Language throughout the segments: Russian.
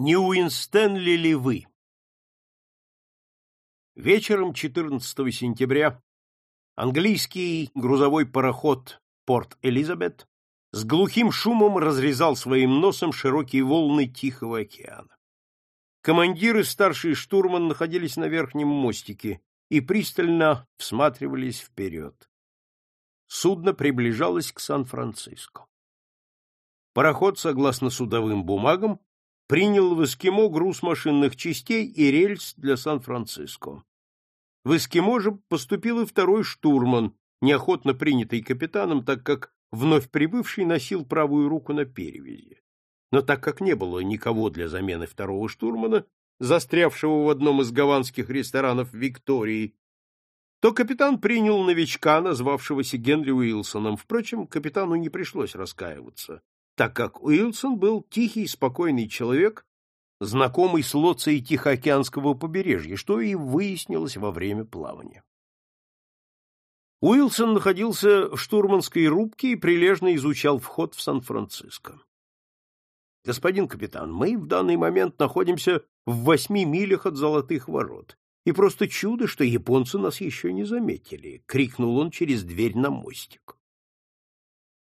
Не Уинстенли ли вы? Вечером 14 сентября английский грузовой пароход Порт Элизабет с глухим шумом разрезал своим носом широкие волны Тихого океана. Командир и старший штурман находились на верхнем мостике и пристально всматривались вперед. Судно приближалось к Сан-Франциско. Пароход, согласно судовым бумагам, принял в Эскимо груз машинных частей и рельс для Сан-Франциско. В Эскимо же поступил и второй штурман, неохотно принятый капитаном, так как вновь прибывший носил правую руку на перевязи. Но так как не было никого для замены второго штурмана, застрявшего в одном из гаванских ресторанов Виктории, то капитан принял новичка, назвавшегося Генри Уилсоном. Впрочем, капитану не пришлось раскаиваться так как Уилсон был тихий спокойный человек, знакомый с лоцией Тихоокеанского побережья, что и выяснилось во время плавания. Уилсон находился в штурманской рубке и прилежно изучал вход в Сан-Франциско. «Господин капитан, мы в данный момент находимся в восьми милях от Золотых ворот, и просто чудо, что японцы нас еще не заметили», — крикнул он через дверь на мостик.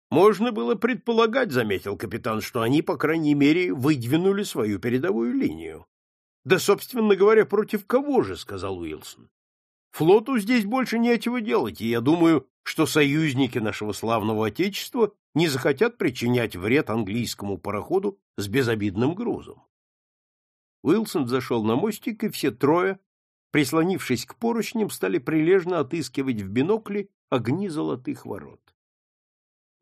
Можно было предполагать, заметил капитан, что они, по крайней мере, выдвинули свою передовую линию. Да, собственно говоря, против кого же, сказал Уилсон. Флоту здесь больше нечего делать, и я думаю, что союзники нашего славного отечества не захотят причинять вред английскому пароходу с безобидным грузом. Уилсон зашел на мостик, и все трое, прислонившись к поручням, стали прилежно отыскивать в бинокле огни золотых ворот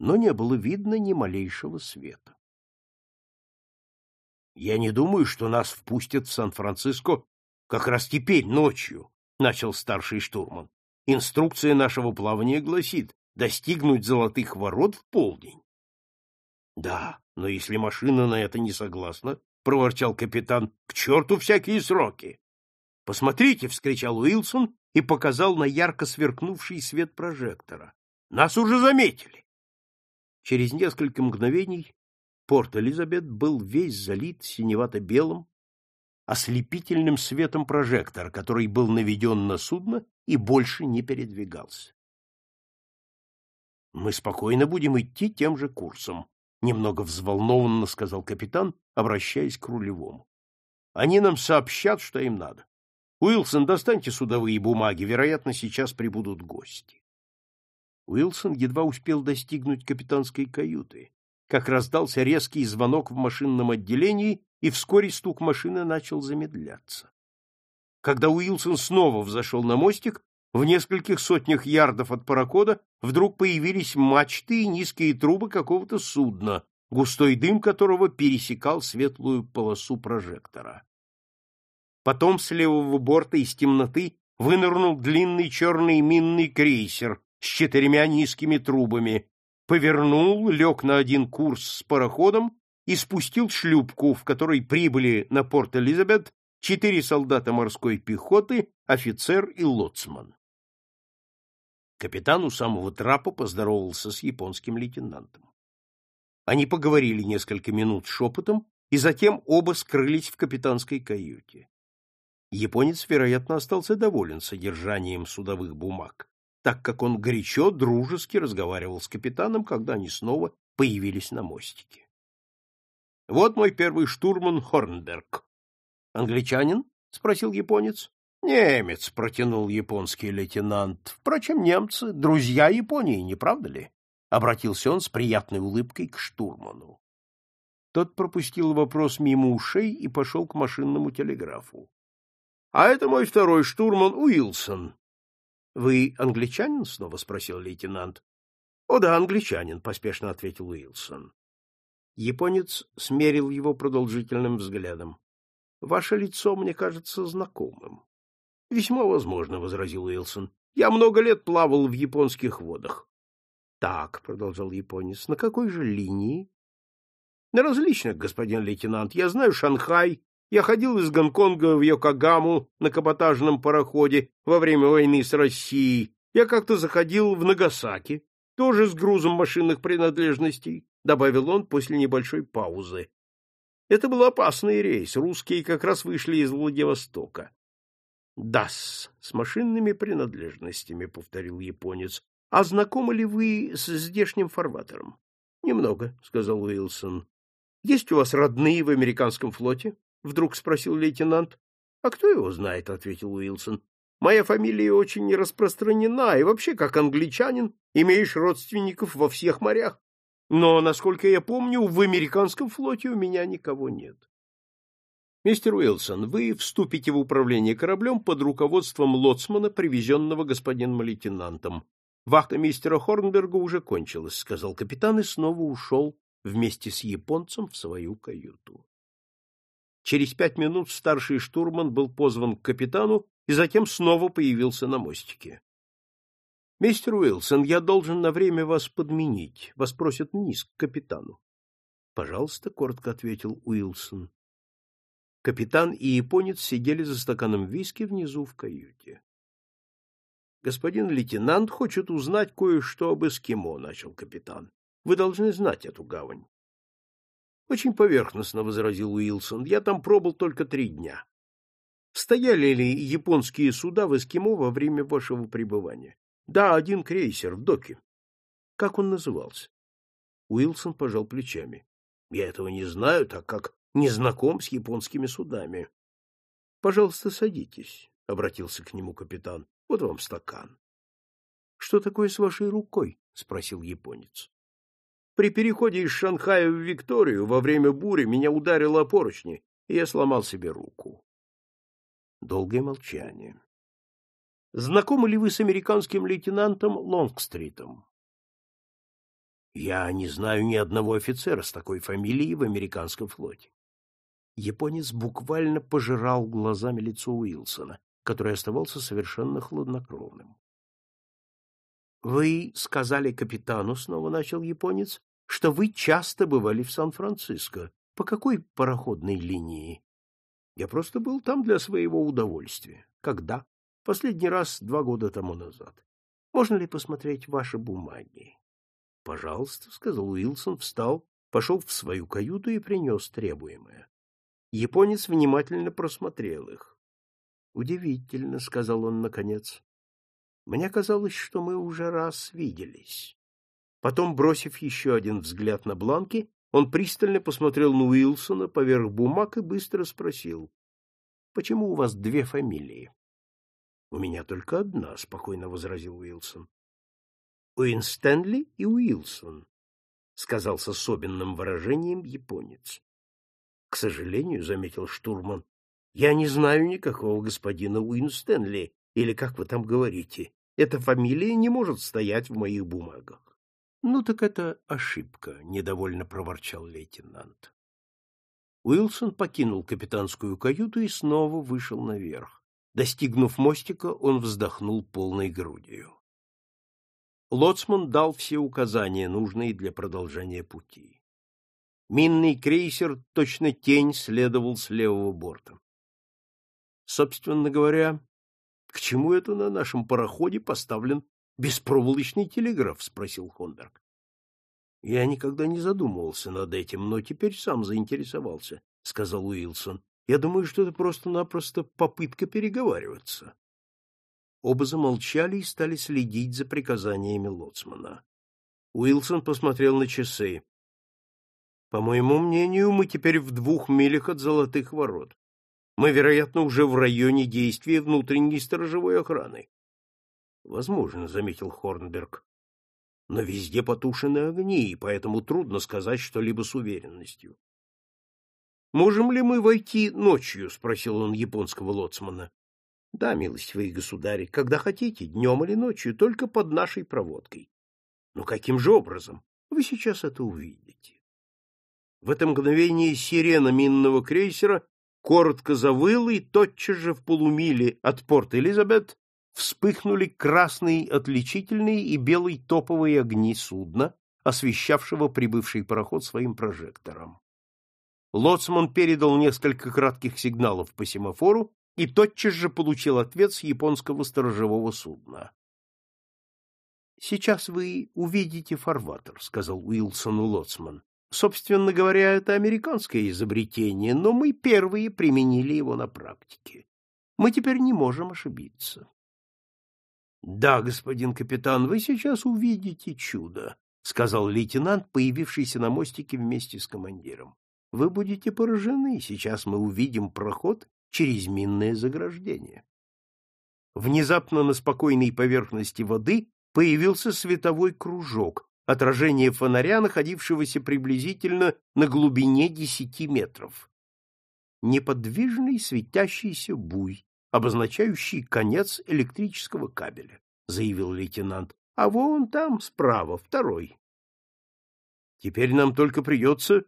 но не было видно ни малейшего света. «Я не думаю, что нас впустят в Сан-Франциско как раз теперь, ночью», — начал старший штурман. «Инструкция нашего плавания гласит достигнуть золотых ворот в полдень». «Да, но если машина на это не согласна, — проворчал капитан, — к черту всякие сроки!» «Посмотрите!» — вскричал Уилсон и показал на ярко сверкнувший свет прожектора. «Нас уже заметили!» Через несколько мгновений порт Элизабет был весь залит синевато-белым, ослепительным светом прожектора, который был наведен на судно и больше не передвигался. «Мы спокойно будем идти тем же курсом», — немного взволнованно сказал капитан, обращаясь к рулевому. «Они нам сообщат, что им надо. Уилсон, достаньте судовые бумаги, вероятно, сейчас прибудут гости». Уилсон едва успел достигнуть капитанской каюты, как раздался резкий звонок в машинном отделении, и вскоре стук машины начал замедляться. Когда Уилсон снова взошел на мостик, в нескольких сотнях ярдов от парохода вдруг появились мачты и низкие трубы какого-то судна, густой дым которого пересекал светлую полосу прожектора. Потом с левого борта из темноты вынырнул длинный черный минный крейсер, с четырьмя низкими трубами, повернул, лег на один курс с пароходом и спустил шлюпку, в которой прибыли на порт Элизабет четыре солдата морской пехоты, офицер и лоцман. Капитан у самого трапа поздоровался с японским лейтенантом. Они поговорили несколько минут шепотом, и затем оба скрылись в капитанской каюте. Японец, вероятно, остался доволен содержанием судовых бумаг так как он горячо, дружески разговаривал с капитаном, когда они снова появились на мостике. — Вот мой первый штурман Хорнберг. — Англичанин? — спросил японец. — Немец, — протянул японский лейтенант. — Впрочем, немцы — друзья Японии, не правда ли? — обратился он с приятной улыбкой к штурману. Тот пропустил вопрос мимо ушей и пошел к машинному телеграфу. — А это мой второй штурман Уилсон, — Вы англичанин? — снова спросил лейтенант. — О да, англичанин, — поспешно ответил Уилсон. Японец смерил его продолжительным взглядом. — Ваше лицо мне кажется знакомым. — Весьма возможно, — возразил Уилсон. — Я много лет плавал в японских водах. — Так, — продолжал японец, — на какой же линии? — На различных, господин лейтенант. Я знаю Шанхай, я ходил из Гонконга в Йокогаму на каботажном пароходе во время войны с Россией. Я как-то заходил в Нагасаки, тоже с грузом машинных принадлежностей, — добавил он после небольшой паузы. Это был опасный рейс, русские как раз вышли из Владивостока. «Дас, с машинными принадлежностями», — повторил японец. «А знакомы ли вы с здешним фарватером?» «Немного», — сказал Уилсон. «Есть у вас родные в американском флоте?» — вдруг спросил лейтенант. «А кто его знает?» — ответил Уилсон. «Моя фамилия очень распространена, и вообще, как англичанин, имеешь родственников во всех морях. Но, насколько я помню, в американском флоте у меня никого нет. Мистер Уилсон, вы вступите в управление кораблем под руководством лоцмана, привезенного господином лейтенантом. Вахта мистера Хорнберга уже кончилась, сказал капитан и снова ушел вместе с японцем в свою каюту. Через пять минут старший штурман был позван к капитану и затем снова появился на мостике. — Мистер Уилсон, я должен на время вас подменить. Вас просят вниз, к капитану. — Пожалуйста, — коротко ответил Уилсон. Капитан и японец сидели за стаканом виски внизу в каюте. — Господин лейтенант хочет узнать кое-что об эскимо, — начал капитан. — Вы должны знать эту гавань. — Очень поверхностно, — возразил Уилсон. — Я там пробыл только три дня. Стояли ли японские суда в Эскимо во время вашего пребывания? Да, один крейсер в доке. Как он назывался? Уилсон пожал плечами. Я этого не знаю, так как не знаком с японскими судами. Пожалуйста, садитесь, обратился к нему капитан. Вот вам стакан. Что такое с вашей рукой? спросил японец. При переходе из Шанхая в Викторию во время бури меня ударило о поручни, и я сломал себе руку. Долгое молчание. Знакомы ли вы с американским лейтенантом Лонгстритом? Я не знаю ни одного офицера с такой фамилией в американском флоте. Японец буквально пожирал глазами лицо Уилсона, который оставался совершенно хладнокровным. Вы сказали капитану, снова начал японец, что вы часто бывали в Сан-Франциско. По какой пароходной линии? Я просто был там для своего удовольствия. Когда? Последний раз два года тому назад. Можно ли посмотреть ваши бумаги? — Пожалуйста, — сказал Уилсон, встал, пошел в свою каюту и принес требуемое. Японец внимательно просмотрел их. — Удивительно, — сказал он наконец. — Мне казалось, что мы уже раз виделись. Потом, бросив еще один взгляд на бланки, он пристально посмотрел на Уилсона поверх бумаг и быстро спросил. — Почему у вас две фамилии? У меня только одна, спокойно возразил Уилсон. Уинстенли и Уилсон, сказал с особенным выражением японец. К сожалению, заметил штурман, я не знаю никакого господина Уинстенли, или как вы там говорите. Эта фамилия не может стоять в моих бумагах. Ну так это ошибка, недовольно проворчал лейтенант. Уилсон покинул капитанскую каюту и снова вышел наверх. Достигнув мостика, он вздохнул полной грудью. Лоцман дал все указания, нужные для продолжения пути. Минный крейсер, точно тень, следовал с левого борта. Собственно говоря, к чему это на нашем пароходе поставлен беспроволочный телеграф? спросил Хонберг. Я никогда не задумывался над этим, но теперь сам заинтересовался, сказал Уилсон. Я думаю, что это просто-напросто попытка переговариваться. Оба замолчали и стали следить за приказаниями лоцмана. Уилсон посмотрел на часы. По моему мнению, мы теперь в двух милях от золотых ворот. Мы, вероятно, уже в районе действия внутренней сторожевой охраны. Возможно, заметил Хорнберг. Но везде потушены огни, и поэтому трудно сказать что-либо с уверенностью. Можем ли мы войти ночью? спросил он японского лоцмана. Да, милостивые государи, когда хотите, днем или ночью, только под нашей проводкой. Но каким же образом? Вы сейчас это увидите. В это мгновение сирена минного крейсера коротко завыла, и тотчас же в полумиле от порт Элизабет вспыхнули красные отличительные и белый топовые огни судна, освещавшего прибывший пароход своим прожектором. Лоцман передал несколько кратких сигналов по семафору и тотчас же получил ответ с японского сторожевого судна. «Сейчас вы увидите фарватер», — сказал Уилсону Лоцман. Собственно говоря, это американское изобретение, но мы первые применили его на практике. Мы теперь не можем ошибиться. Да, господин капитан, вы сейчас увидите чудо, сказал лейтенант, появившийся на мостике вместе с командиром. Вы будете поражены, сейчас мы увидим проход через минное заграждение. Внезапно на спокойной поверхности воды появился световой кружок, отражение фонаря, находившегося приблизительно на глубине десяти метров. Неподвижный светящийся буй, обозначающий конец электрического кабеля, заявил лейтенант. А вон там справа второй. Теперь нам только придется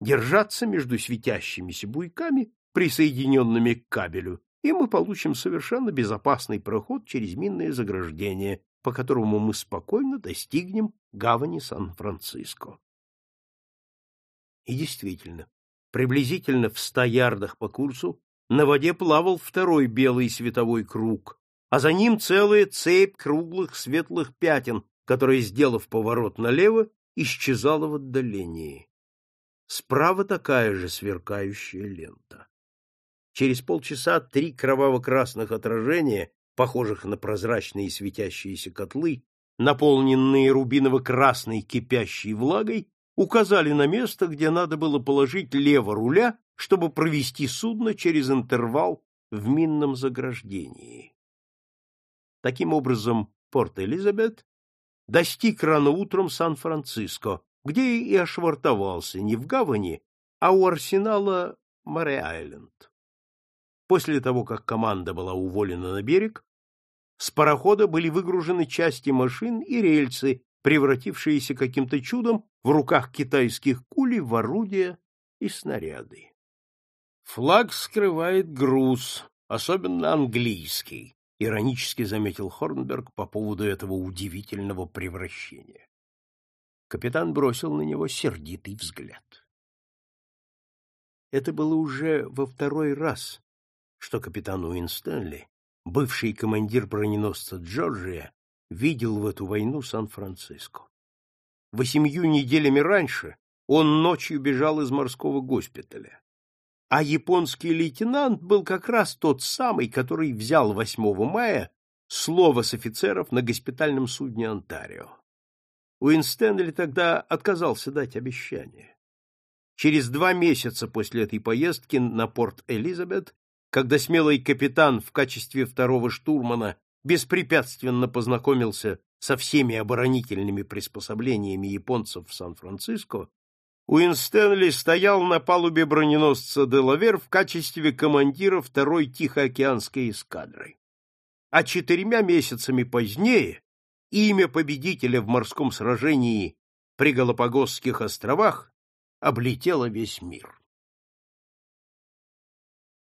держаться между светящимися буйками, присоединенными к кабелю, и мы получим совершенно безопасный проход через минное заграждение, по которому мы спокойно достигнем гавани Сан-Франциско. И действительно, приблизительно в ста ярдах по курсу на воде плавал второй белый световой круг, а за ним целая цепь круглых светлых пятен, которая, сделав поворот налево, исчезала в отдалении. Справа такая же сверкающая лента. Через полчаса три кроваво-красных отражения, похожих на прозрачные светящиеся котлы, наполненные рубиново-красной кипящей влагой, указали на место, где надо было положить лево руля, чтобы провести судно через интервал в минном заграждении. Таким образом, Порт-Элизабет достиг рано утром Сан-Франциско, где и ошвартовался не в гавани, а у арсенала Море-Айленд. После того, как команда была уволена на берег, с парохода были выгружены части машин и рельсы, превратившиеся каким-то чудом в руках китайских кулей в орудия и снаряды. Флаг скрывает груз, особенно английский, иронически заметил Хорнберг по поводу этого удивительного превращения. Капитан бросил на него сердитый взгляд. Это было уже во второй раз, что капитан Уинстонли, бывший командир броненосца Джорджия, видел в эту войну Сан-Франциско. Восемью неделями раньше он ночью бежал из морского госпиталя. А японский лейтенант был как раз тот самый, который взял 8 мая слово с офицеров на госпитальном судне Онтарио. Уинстенли тогда отказался дать обещание. Через два месяца после этой поездки на порт Элизабет когда смелый капитан в качестве второго штурмана беспрепятственно познакомился со всеми оборонительными приспособлениями японцев в Сан-Франциско, Уинстенли стоял на палубе броненосца Делавер в качестве командира второй Тихоокеанской эскадры. А четырьмя месяцами позднее имя победителя в морском сражении при Галапагосских островах облетело весь мир.